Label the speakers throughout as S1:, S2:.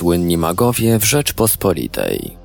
S1: Słynni magowie w Rzeczpospolitej.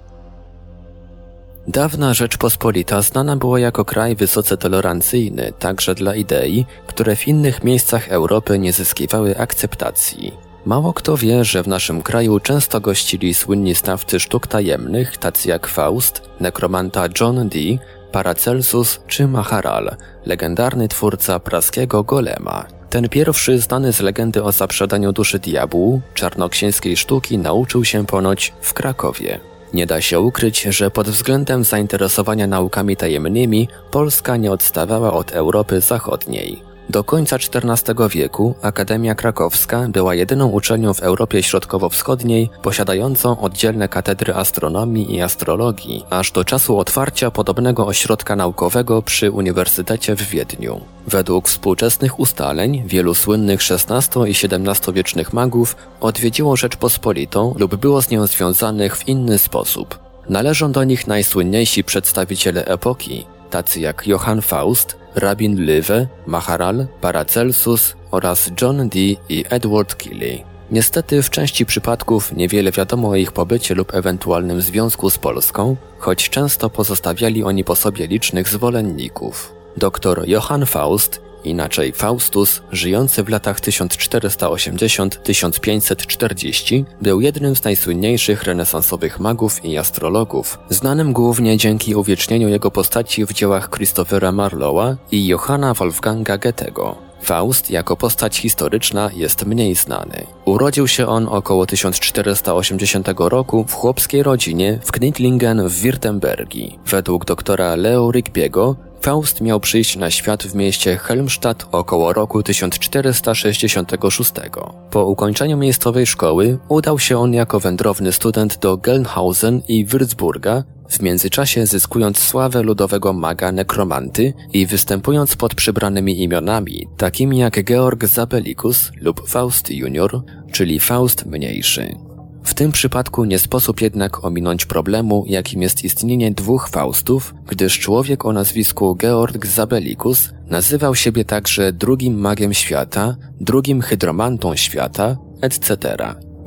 S1: Dawna Rzeczpospolita znana była jako kraj wysoce tolerancyjny, także dla idei, które w innych miejscach Europy nie zyskiwały akceptacji. Mało kto wie, że w naszym kraju często gościli słynni stawcy sztuk tajemnych, tacy jak Faust, nekromanta John Dee, Paracelsus czy Maharal, legendarny twórca praskiego golema. Ten pierwszy, znany z legendy o zaprzedaniu duszy diabłu, czarnoksięskiej sztuki, nauczył się ponoć w Krakowie. Nie da się ukryć, że pod względem zainteresowania naukami tajemnymi Polska nie odstawała od Europy Zachodniej. Do końca XIV wieku Akademia Krakowska była jedyną uczelnią w Europie Środkowo-Wschodniej posiadającą oddzielne katedry astronomii i astrologii, aż do czasu otwarcia podobnego ośrodka naukowego przy Uniwersytecie w Wiedniu. Według współczesnych ustaleń wielu słynnych XVI i XVII wiecznych magów odwiedziło Rzeczpospolitą lub było z nią związanych w inny sposób. Należą do nich najsłynniejsi przedstawiciele epoki, tacy jak Johann Faust, Rabin Lywe, Maharal, Paracelsus oraz John Dee i Edward Keeley. Niestety w części przypadków niewiele wiadomo o ich pobycie lub ewentualnym związku z Polską, choć często pozostawiali oni po sobie licznych zwolenników. Dr Johann Faust inaczej Faustus, żyjący w latach 1480-1540, był jednym z najsłynniejszych renesansowych magów i astrologów, znanym głównie dzięki uwiecznieniu jego postaci w dziełach Christophera Marlowa i Johanna Wolfganga Goethego. Faust jako postać historyczna jest mniej znany. Urodził się on około 1480 roku w chłopskiej rodzinie w Knitlingen w Wirtembergi. Według doktora Leo Rigbiego Faust miał przyjść na świat w mieście Helmstadt około roku 1466. Po ukończeniu miejscowej szkoły udał się on jako wędrowny student do Gelnhausen i Würzburga, w międzyczasie zyskując sławę ludowego maga nekromanty i występując pod przybranymi imionami, takimi jak Georg Zabelikus lub Faust Junior, czyli Faust Mniejszy. W tym przypadku nie sposób jednak ominąć problemu, jakim jest istnienie dwóch Faustów, gdyż człowiek o nazwisku Georg Zabelikus nazywał siebie także drugim magiem świata, drugim hydromantą świata, etc.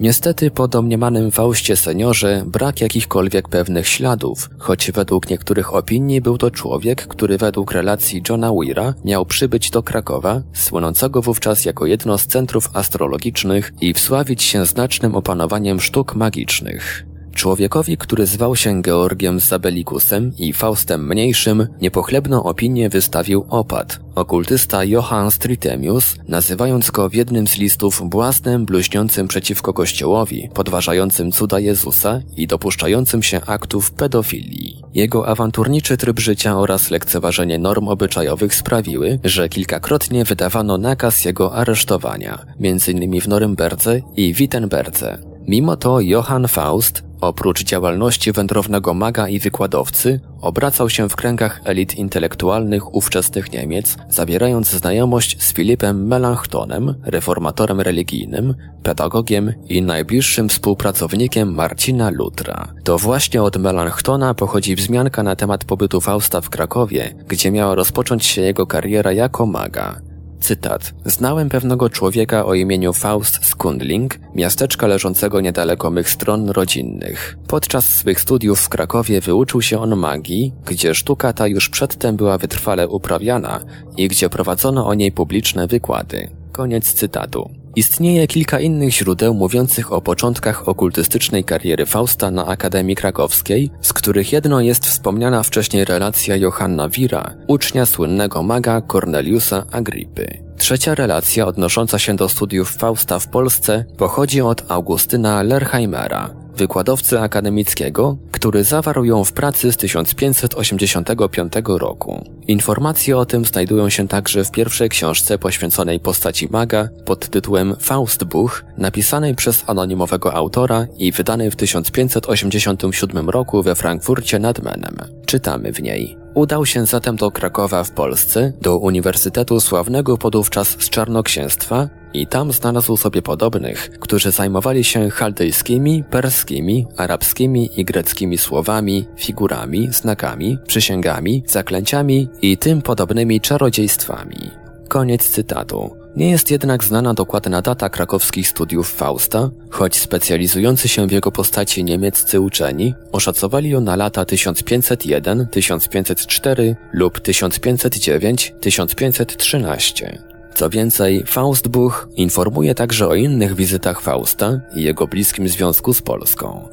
S1: Niestety po domniemanym Faustie seniorze brak jakichkolwiek pewnych śladów, choć według niektórych opinii był to człowiek, który według relacji Johna Weira miał przybyć do Krakowa, słynącego wówczas jako jedno z centrów astrologicznych i wsławić się znacznym opanowaniem sztuk magicznych. Człowiekowi, który zwał się Georgiem Zabelikusem i Faustem Mniejszym, niepochlebną opinię wystawił opat, okultysta Johann Stritemius, nazywając go w jednym z listów błaznem bluźniącym przeciwko Kościołowi, podważającym cuda Jezusa i dopuszczającym się aktów pedofilii. Jego awanturniczy tryb życia oraz lekceważenie norm obyczajowych sprawiły, że kilkakrotnie wydawano nakaz jego aresztowania, m.in. w Norymberdze i Wittenberdze. Mimo to Johann Faust, Oprócz działalności wędrownego maga i wykładowcy, obracał się w kręgach elit intelektualnych ówczesnych Niemiec, zawierając znajomość z Filipem Melanchtonem, reformatorem religijnym, pedagogiem i najbliższym współpracownikiem Marcina Lutra. To właśnie od Melanchtona pochodzi wzmianka na temat pobytu Fausta w Krakowie, gdzie miała rozpocząć się jego kariera jako maga. Cytat. Znałem pewnego człowieka o imieniu Faust Skundling, miasteczka leżącego niedaleko mych stron rodzinnych. Podczas swych studiów w Krakowie wyuczył się on magii, gdzie sztuka ta już przedtem była wytrwale uprawiana i gdzie prowadzono o niej publiczne wykłady. Koniec cytatu. Istnieje kilka innych źródeł mówiących o początkach okultystycznej kariery Fausta na Akademii Krakowskiej, z których jedno jest wspomniana wcześniej relacja Johanna Wira, ucznia słynnego maga Corneliusa Agrippy. Trzecia relacja odnosząca się do studiów Fausta w Polsce pochodzi od Augustyna Lerheimera, wykładowcy akademickiego, który zawarł ją w pracy z 1585 roku. Informacje o tym znajdują się także w pierwszej książce poświęconej postaci maga pod tytułem Faustbuch, napisanej przez anonimowego autora i wydanej w 1587 roku we Frankfurcie nad Menem. Czytamy w niej. Udał się zatem do Krakowa w Polsce, do Uniwersytetu sławnego podówczas z Czarnoksięstwa i tam znalazł sobie podobnych, którzy zajmowali się chaldejskimi, perskimi, arabskimi i greckimi słowami, figurami, znakami, przysięgami, zaklęciami i tym podobnymi czarodziejstwami. Koniec cytatu. Nie jest jednak znana dokładna data krakowskich studiów Fausta, choć specjalizujący się w jego postaci niemieccy uczeni oszacowali ją na lata 1501, 1504 lub 1509, 1513. Co więcej, Faustbuch informuje także o innych wizytach Fausta i jego bliskim związku z Polską.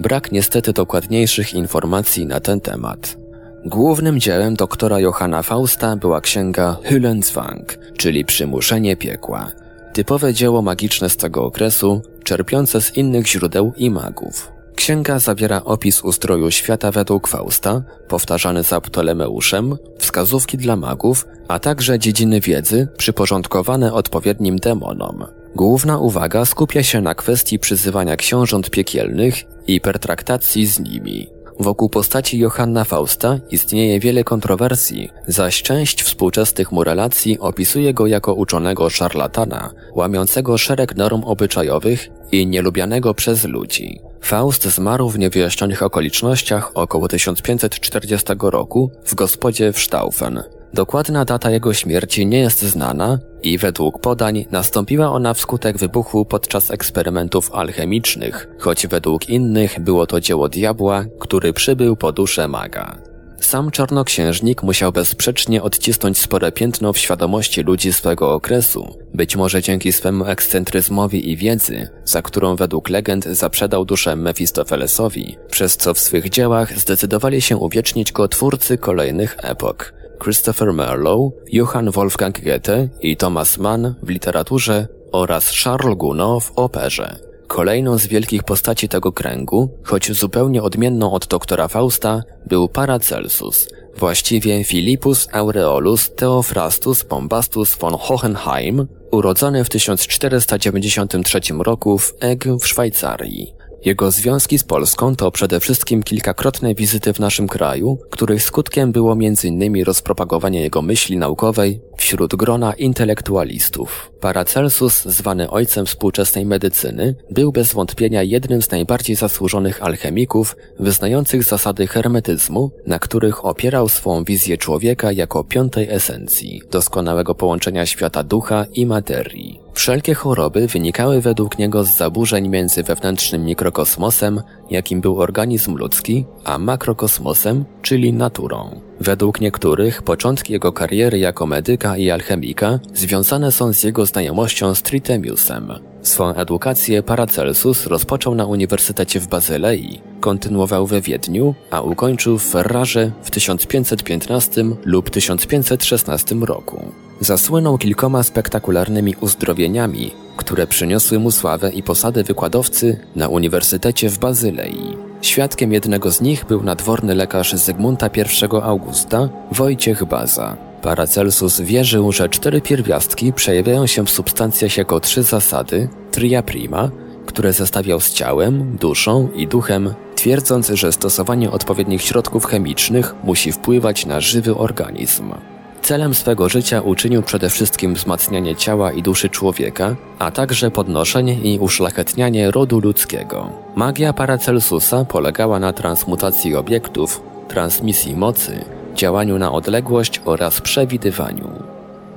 S1: Brak niestety dokładniejszych informacji na ten temat. Głównym dziełem doktora Johanna Fausta była księga Hüllenzwang, czyli Przymuszenie piekła. Typowe dzieło magiczne z tego okresu, czerpiące z innych źródeł i magów. Księga zawiera opis ustroju świata według Fausta, powtarzany za Ptolemeuszem, wskazówki dla magów, a także dziedziny wiedzy przyporządkowane odpowiednim demonom. Główna uwaga skupia się na kwestii przyzywania książąt piekielnych i pertraktacji z nimi. Wokół postaci Johanna Fausta istnieje wiele kontrowersji, zaś część współczesnych mu relacji opisuje go jako uczonego szarlatana, łamiącego szereg norm obyczajowych i nielubianego przez ludzi. Faust zmarł w niewyjaśnionych okolicznościach około 1540 roku w gospodzie w Staufen. Dokładna data jego śmierci nie jest znana i według podań nastąpiła ona wskutek wybuchu podczas eksperymentów alchemicznych, choć według innych było to dzieło diabła, który przybył po duszę maga. Sam czarnoksiężnik musiał bezsprzecznie odcisnąć spore piętno w świadomości ludzi swego okresu, być może dzięki swemu ekscentryzmowi i wiedzy, za którą według legend zaprzedał duszę Mefistofelesowi, przez co w swych dziełach zdecydowali się uwiecznić go twórcy kolejnych epok, Christopher Marlowe, Johann Wolfgang Goethe i Thomas Mann w literaturze oraz Charles Gounod w operze. Kolejną z wielkich postaci tego kręgu, choć zupełnie odmienną od doktora Fausta, był Paracelsus, właściwie Philippus Aureolus Theophrastus Bombastus von Hohenheim, urodzony w 1493 roku w Egg w Szwajcarii. Jego związki z Polską to przede wszystkim kilkakrotne wizyty w naszym kraju, których skutkiem było m.in. rozpropagowanie jego myśli naukowej wśród grona intelektualistów. Paracelsus, zwany ojcem współczesnej medycyny, był bez wątpienia jednym z najbardziej zasłużonych alchemików wyznających zasady hermetyzmu, na których opierał swą wizję człowieka jako piątej esencji, doskonałego połączenia świata ducha i materii. Wszelkie choroby wynikały według niego z zaburzeń między wewnętrznym mikrokosmosem, jakim był organizm ludzki, a makrokosmosem, czyli naturą. Według niektórych początki jego kariery jako medyka i alchemika związane są z jego znajomością z Tritemiusem. Swą edukację Paracelsus rozpoczął na Uniwersytecie w Bazylei, kontynuował we Wiedniu, a ukończył w Ferrarze w 1515 lub 1516 roku. Zasłynął kilkoma spektakularnymi uzdrowieniami, które przyniosły mu sławę i posadę wykładowcy na Uniwersytecie w Bazylei. Świadkiem jednego z nich był nadworny lekarz Zygmunta I Augusta, Wojciech Baza. Paracelsus wierzył, że cztery pierwiastki przejawiają się w substancjach jako trzy zasady, tria prima, które zestawiał z ciałem, duszą i duchem, twierdząc, że stosowanie odpowiednich środków chemicznych musi wpływać na żywy organizm. Celem swego życia uczynił przede wszystkim wzmacnianie ciała i duszy człowieka, a także podnoszenie i uszlachetnianie rodu ludzkiego. Magia Paracelsusa polegała na transmutacji obiektów, transmisji mocy, działaniu na odległość oraz przewidywaniu.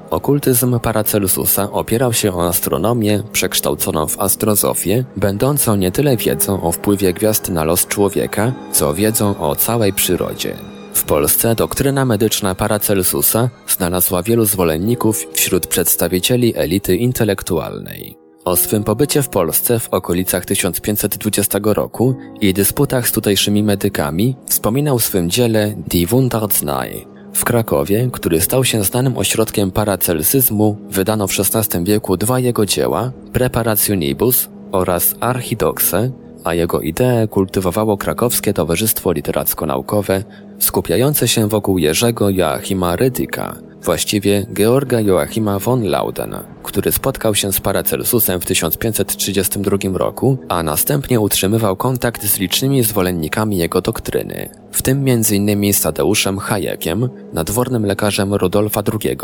S1: Okultyzm Paracelsusa opierał się o astronomię przekształconą w astrozofię, będącą nie tyle wiedzą o wpływie gwiazd na los człowieka, co wiedzą o całej przyrodzie. W Polsce doktryna medyczna Paracelsusa znalazła wielu zwolenników wśród przedstawicieli elity intelektualnej. O swym pobycie w Polsce w okolicach 1520 roku i dysputach z tutejszymi medykami wspominał w swym dziele Die Wundarznei. W Krakowie, który stał się znanym ośrodkiem paracelsyzmu, wydano w XVI wieku dwa jego dzieła, Preparationibus oraz Archidoxe, a jego ideę kultywowało krakowskie Towarzystwo Literacko-Naukowe, skupiające się wokół Jerzego Joachima Rydyka, właściwie Georga Joachima von Lauden, który spotkał się z Paracelsusem w 1532 roku, a następnie utrzymywał kontakt z licznymi zwolennikami jego doktryny, w tym m.in. z Tadeuszem Hayekiem, nadwornym lekarzem Rudolfa II,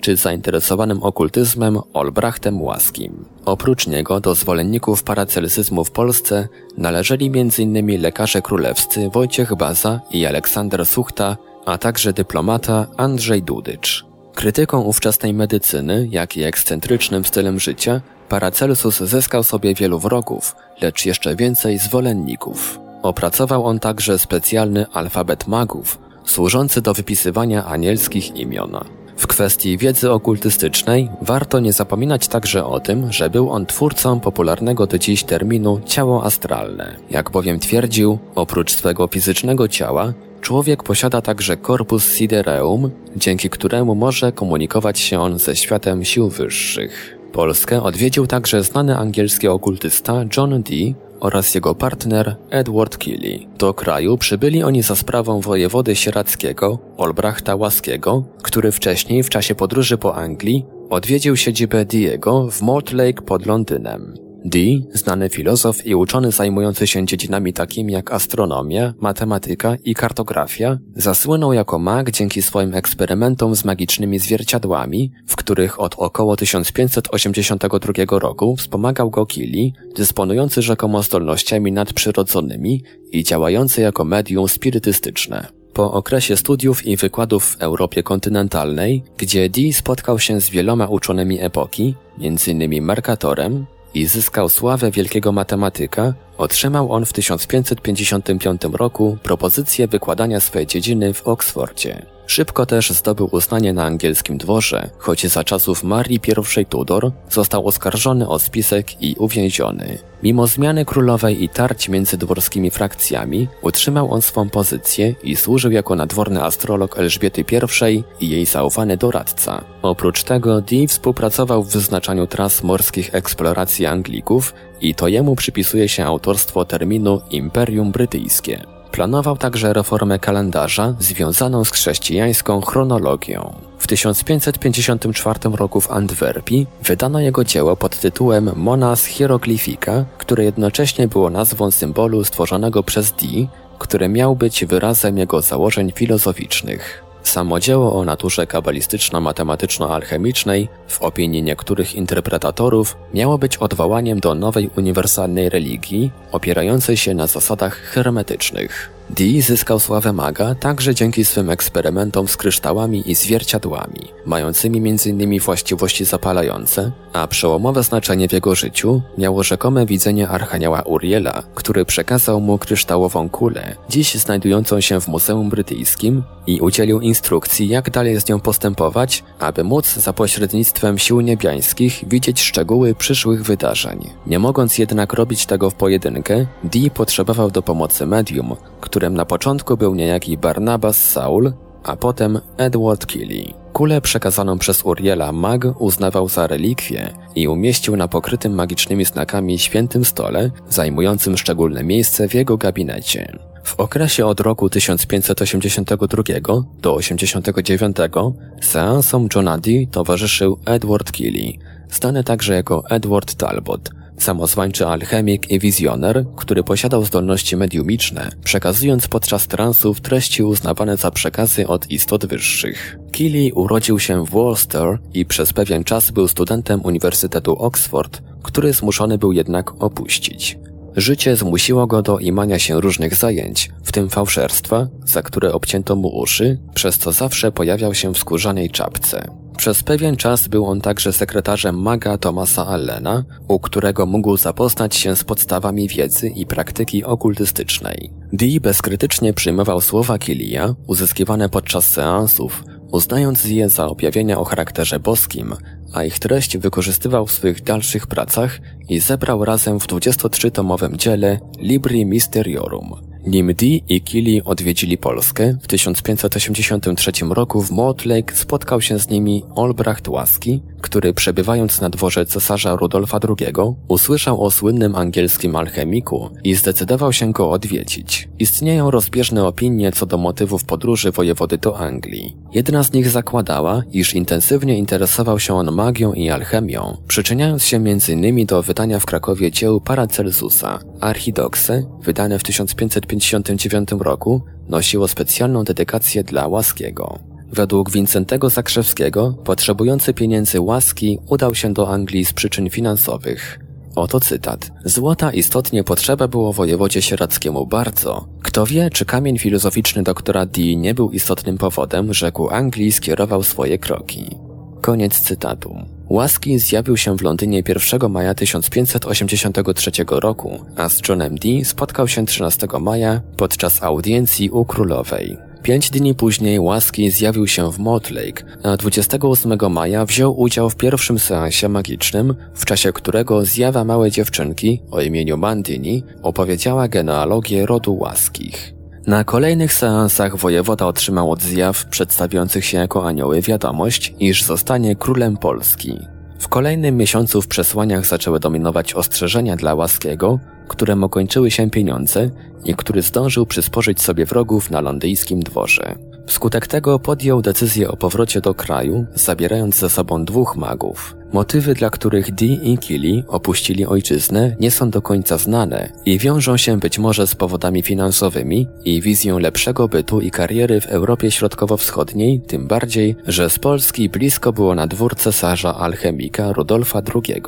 S1: czy zainteresowanym okultyzmem Olbrachtem Łaskim. Oprócz niego do zwolenników paracelsyzmu w Polsce należeli m.in. lekarze królewscy Wojciech Baza i Aleksander Suchta, a także dyplomata Andrzej Dudycz. Krytyką ówczesnej medycyny, jak i ekscentrycznym stylem życia, Paracelsus zyskał sobie wielu wrogów, lecz jeszcze więcej zwolenników. Opracował on także specjalny alfabet magów, służący do wypisywania anielskich imion. W kwestii wiedzy okultystycznej warto nie zapominać także o tym, że był on twórcą popularnego do dziś terminu ciało astralne. Jak bowiem twierdził, oprócz swego fizycznego ciała, człowiek posiada także corpus sidereum, dzięki któremu może komunikować się on ze światem sił wyższych. Polskę odwiedził także znany angielski okultysta John Dee, oraz jego partner Edward Keeley. Do kraju przybyli oni za sprawą wojewody sieradzkiego Olbrachta Łaskiego, który wcześniej w czasie podróży po Anglii odwiedził siedzibę Diego w Mortlake pod Londynem. Dee, znany filozof i uczony zajmujący się dziedzinami takimi jak astronomia, matematyka i kartografia, zasłynął jako mag dzięki swoim eksperymentom z magicznymi zwierciadłami, w których od około 1582 roku wspomagał go Kili, dysponujący rzekomo zdolnościami nadprzyrodzonymi i działający jako medium spirytystyczne. Po okresie studiów i wykładów w Europie kontynentalnej, gdzie Dee spotkał się z wieloma uczonymi epoki, m.in. Mercatorem, i zyskał sławę wielkiego matematyka, otrzymał on w 1555 roku propozycję wykładania swej dziedziny w Oksfordzie. Szybko też zdobył uznanie na angielskim dworze, choć za czasów Marii I Tudor został oskarżony o spisek i uwięziony. Mimo zmiany królowej i tarć między dworskimi frakcjami, utrzymał on swą pozycję i służył jako nadworny astrolog Elżbiety I i jej zaufany doradca. Oprócz tego Dee współpracował w wyznaczaniu tras morskich eksploracji Anglików i to jemu przypisuje się autorstwo terminu Imperium Brytyjskie. Planował także reformę kalendarza związaną z chrześcijańską chronologią. W 1554 roku w Antwerpii wydano jego dzieło pod tytułem Monas Hieroglyphica, które jednocześnie było nazwą symbolu stworzonego przez Dee, który miał być wyrazem jego założeń filozoficznych. Samo dzieło o naturze kabalistyczno-matematyczno-alchemicznej, w opinii niektórych interpretatorów, miało być odwołaniem do nowej uniwersalnej religii, opierającej się na zasadach hermetycznych. Dee zyskał sławę maga także dzięki swym eksperymentom z kryształami i zwierciadłami, mającymi m.in. właściwości zapalające, a przełomowe znaczenie w jego życiu miało rzekome widzenie Archanioła Uriela, który przekazał mu kryształową kulę, dziś znajdującą się w Muzeum Brytyjskim i udzielił instrukcji, jak dalej z nią postępować, aby móc za pośrednictwem sił niebiańskich widzieć szczegóły przyszłych wydarzeń. Nie mogąc jednak robić tego w pojedynkę, Dee potrzebował do pomocy medium, którym na początku był niejaki Barnabas Saul, a potem Edward Kelly. Kulę przekazaną przez Uriela mag uznawał za relikwię i umieścił na pokrytym magicznymi znakami świętym stole, zajmującym szczególne miejsce w jego gabinecie. W okresie od roku 1582 do 89 seansom Johna Dee towarzyszył Edward Kelly, znany także jako Edward Talbot, Samozwańczy alchemik i wizjoner, który posiadał zdolności mediumiczne, przekazując podczas transów treści uznawane za przekazy od istot wyższych. Keely urodził się w Worcester i przez pewien czas był studentem Uniwersytetu Oxford, który zmuszony był jednak opuścić. Życie zmusiło go do imania się różnych zajęć, w tym fałszerstwa, za które obcięto mu uszy, przez co zawsze pojawiał się w skórzanej czapce. Przez pewien czas był on także sekretarzem maga Thomasa Allena, u którego mógł zapoznać się z podstawami wiedzy i praktyki okultystycznej. Dee bezkrytycznie przyjmował słowa Kilia, uzyskiwane podczas seansów, uznając je za objawienia o charakterze boskim, a ich treść wykorzystywał w swych dalszych pracach i zebrał razem w 23-tomowym dziele Libri Mysteriorum. Nim Dee i Kili odwiedzili Polskę, w 1583 roku w Mortlake spotkał się z nimi Olbracht Łaski, który przebywając na dworze cesarza Rudolfa II, usłyszał o słynnym angielskim alchemiku i zdecydował się go odwiedzić. Istnieją rozbieżne opinie co do motywów podróży wojewody do Anglii. Jedna z nich zakładała, iż intensywnie interesował się on magią i alchemią, przyczyniając się m.in. do wydania w Krakowie dzieł Paracelsusa. Archidoksy, wydane w 1559 roku, nosiło specjalną dedykację dla Łaskiego. Według Wincentego Zakrzewskiego, potrzebujący pieniędzy łaski udał się do Anglii z przyczyn finansowych. Oto cytat. Złota istotnie potrzeba było wojewodzie sieradzkiemu bardzo. Kto wie, czy kamień filozoficzny doktora Dee nie był istotnym powodem, że ku Anglii skierował swoje kroki. Koniec cytatu. Łaski zjawił się w Londynie 1 maja 1583 roku, a z Johnem Dee spotkał się 13 maja podczas audiencji u królowej. Pięć dni później Łaski zjawił się w Lake, a 28 maja wziął udział w pierwszym seansie magicznym, w czasie którego zjawa małej dziewczynki o imieniu Mandini opowiedziała genealogię rodu Łaskich. Na kolejnych seansach wojewoda otrzymał od zjaw przedstawiających się jako anioły wiadomość, iż zostanie królem Polski. W kolejnym miesiącu w przesłaniach zaczęły dominować ostrzeżenia dla Łaskiego, któremu kończyły się pieniądze i który zdążył przysporzyć sobie wrogów na londyńskim dworze. Wskutek tego podjął decyzję o powrocie do kraju, zabierając ze sobą dwóch magów. Motywy, dla których Dee i Killy opuścili ojczyznę, nie są do końca znane i wiążą się być może z powodami finansowymi i wizją lepszego bytu i kariery w Europie Środkowo-Wschodniej, tym bardziej, że z Polski blisko było na dwór cesarza alchemika Rudolfa II.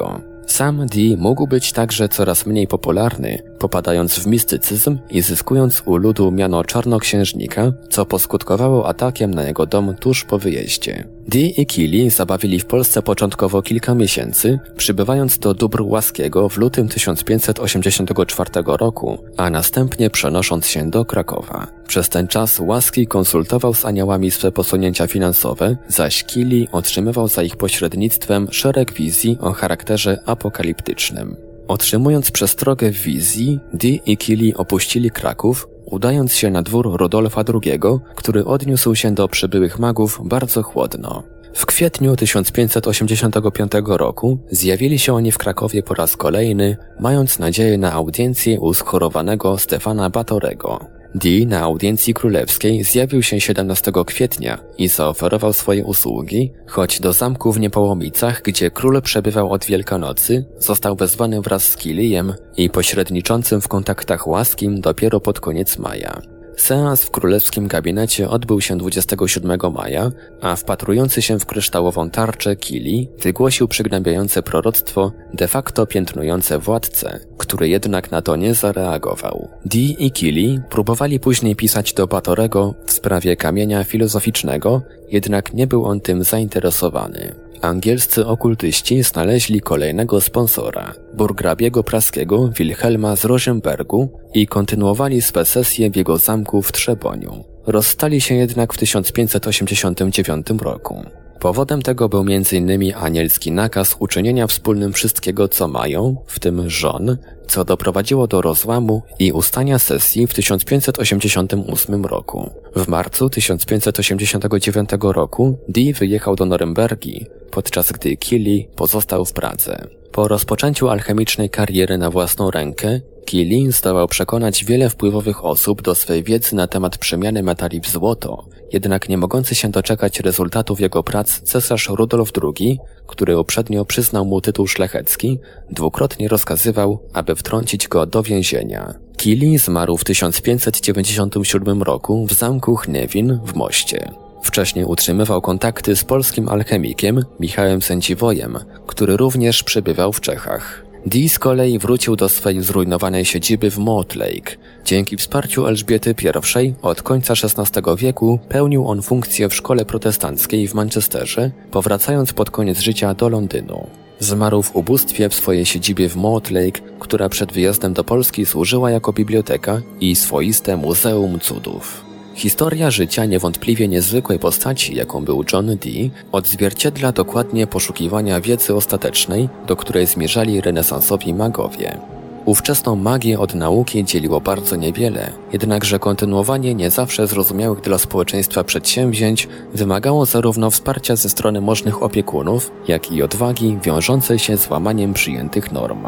S1: Sam Dee mógł być także coraz mniej popularny, popadając w mistycyzm i zyskując u ludu miano czarnoksiężnika, co poskutkowało atakiem na jego dom tuż po wyjeździe. Dee i Kili zabawili w Polsce początkowo kilka miesięcy, przybywając do dóbr Łaskiego w lutym 1584 roku, a następnie przenosząc się do Krakowa. Przez ten czas Łaski konsultował z aniołami swe posunięcia finansowe, zaś Kili otrzymywał za ich pośrednictwem szereg wizji o charakterze apokaliptycznym. Otrzymując przestrogę w wizji, Dee i Kili opuścili Kraków, udając się na dwór Rodolfa II, który odniósł się do przybyłych magów bardzo chłodno. W kwietniu 1585 roku zjawili się oni w Krakowie po raz kolejny, mając nadzieję na audiencję u schorowanego Stefana Batorego. Dee na audiencji królewskiej zjawił się 17 kwietnia i zaoferował swoje usługi, choć do zamku w Niepołomicach, gdzie król przebywał od Wielkanocy, został wezwany wraz z Kilijem i pośredniczącym w kontaktach łaskim dopiero pod koniec maja. Seans w królewskim gabinecie odbył się 27 maja, a wpatrujący się w kryształową tarczę Kili wygłosił przygnębiające proroctwo, de facto piętnujące władcę, który jednak na to nie zareagował. Dee i Kili próbowali później pisać do Batorego w sprawie kamienia filozoficznego, jednak nie był on tym zainteresowany. Angielscy okultyści znaleźli kolejnego sponsora, burgrabiego praskiego Wilhelma z Rosenbergu i kontynuowali swe sesje w jego zamku w Trzeboniu. Rozstali się jednak w 1589 roku. Powodem tego był m.in. anielski nakaz uczynienia wspólnym wszystkiego, co mają, w tym żon, co doprowadziło do rozłamu i ustania sesji w 1588 roku. W marcu 1589 roku Dee wyjechał do Norymbergi, podczas gdy Killy pozostał w Pradze. Po rozpoczęciu alchemicznej kariery na własną rękę, Killy zdołał przekonać wiele wpływowych osób do swej wiedzy na temat przemiany metali w złoto, jednak nie mogący się doczekać rezultatów jego prac cesarz Rudolf II, który uprzednio przyznał mu tytuł szlachecki, dwukrotnie rozkazywał, aby wtrącić go do więzienia. Kili zmarł w 1597 roku w zamku Chnewin w Moście. Wcześniej utrzymywał kontakty z polskim alchemikiem Michałem Sędziwojem, który również przebywał w Czechach. Dee z kolei wrócił do swej zrujnowanej siedziby w Mortlake. Dzięki wsparciu Elżbiety I od końca XVI wieku pełnił on funkcję w szkole protestanckiej w Manchesterze, powracając pod koniec życia do Londynu. Zmarł w ubóstwie w swojej siedzibie w Mortlake, która przed wyjazdem do Polski służyła jako biblioteka i swoiste muzeum cudów. Historia życia niewątpliwie niezwykłej postaci, jaką był John Dee, odzwierciedla dokładnie poszukiwania wiedzy ostatecznej, do której zmierzali renesansowi magowie. Ówczesną magię od nauki dzieliło bardzo niewiele, jednakże kontynuowanie nie zawsze zrozumiałych dla społeczeństwa przedsięwzięć wymagało zarówno wsparcia ze strony możnych opiekunów, jak i odwagi wiążącej się z łamaniem przyjętych norm.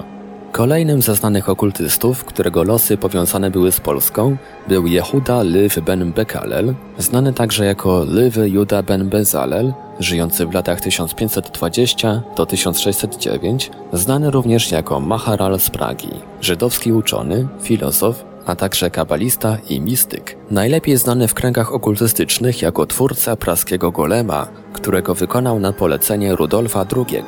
S1: Kolejnym ze znanych okultystów, którego losy powiązane były z Polską, był Jehuda Liv ben Bekalel, znany także jako Liv Juda ben Bezalel, żyjący w latach 1520 do 1609, znany również jako Maharal z Pragi, żydowski uczony, filozof, a także kabalista i mistyk, najlepiej znany w kręgach okultystycznych jako twórca praskiego golema, którego wykonał na polecenie Rudolfa II.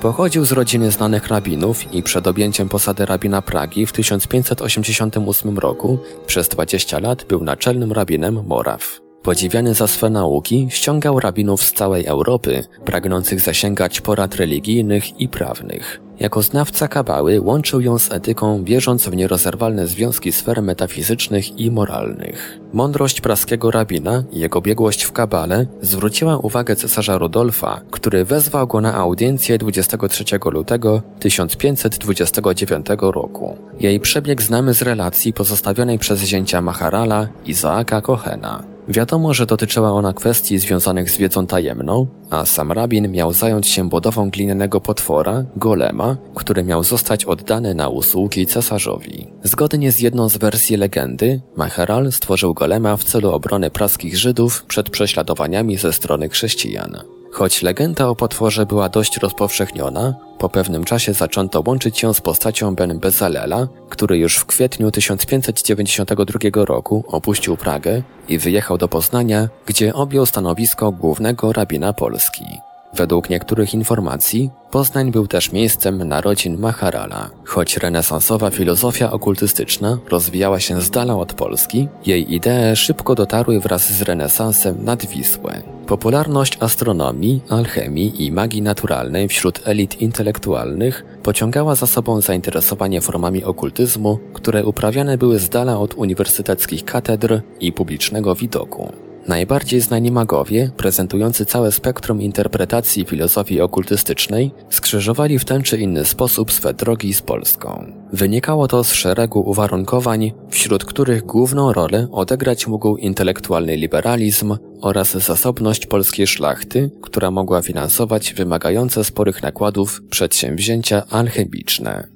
S1: Pochodził z rodziny znanych rabinów i przed objęciem posady rabina Pragi w 1588 roku przez 20 lat był naczelnym rabinem Moraw. Podziwiany za swe nauki, ściągał rabinów z całej Europy, pragnących zasięgać porad religijnych i prawnych. Jako znawca kabały łączył ją z etyką, wierząc w nierozerwalne związki sfer metafizycznych i moralnych. Mądrość praskiego rabina i jego biegłość w kabale zwróciła uwagę cesarza Rudolfa, który wezwał go na audiencję 23 lutego 1529 roku. Jej przebieg znamy z relacji pozostawionej przez zięcia Maharala Izaaka Kohena. Wiadomo, że dotyczyła ona kwestii związanych z wiedzą tajemną, a sam rabin miał zająć się budową glinianego potwora, golema, który miał zostać oddany na usługi cesarzowi. Zgodnie z jedną z wersji legendy, Maheral stworzył golema w celu obrony praskich Żydów przed prześladowaniami ze strony chrześcijan. Choć legenda o potworze była dość rozpowszechniona, po pewnym czasie zaczęto łączyć ją z postacią Ben Bezalela, który już w kwietniu 1592 roku opuścił Pragę i wyjechał do Poznania, gdzie objął stanowisko głównego rabina Polski. Według niektórych informacji Poznań był też miejscem narodzin Maharala. Choć renesansowa filozofia okultystyczna rozwijała się z dala od Polski, jej idee szybko dotarły wraz z renesansem nad Wisłę. Popularność astronomii, alchemii i magii naturalnej wśród elit intelektualnych pociągała za sobą zainteresowanie formami okultyzmu, które uprawiane były z dala od uniwersyteckich katedr i publicznego widoku. Najbardziej znani magowie, prezentujący całe spektrum interpretacji filozofii okultystycznej, skrzyżowali w ten czy inny sposób swe drogi z Polską. Wynikało to z szeregu uwarunkowań, wśród których główną rolę odegrać mógł intelektualny liberalizm oraz zasobność polskiej szlachty, która mogła finansować wymagające sporych nakładów przedsięwzięcia alchemiczne.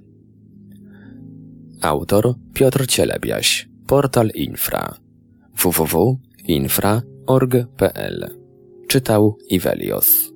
S1: Autor Piotr Cielebiaś Portal Infra www infra.org.pl Czytał Ivelios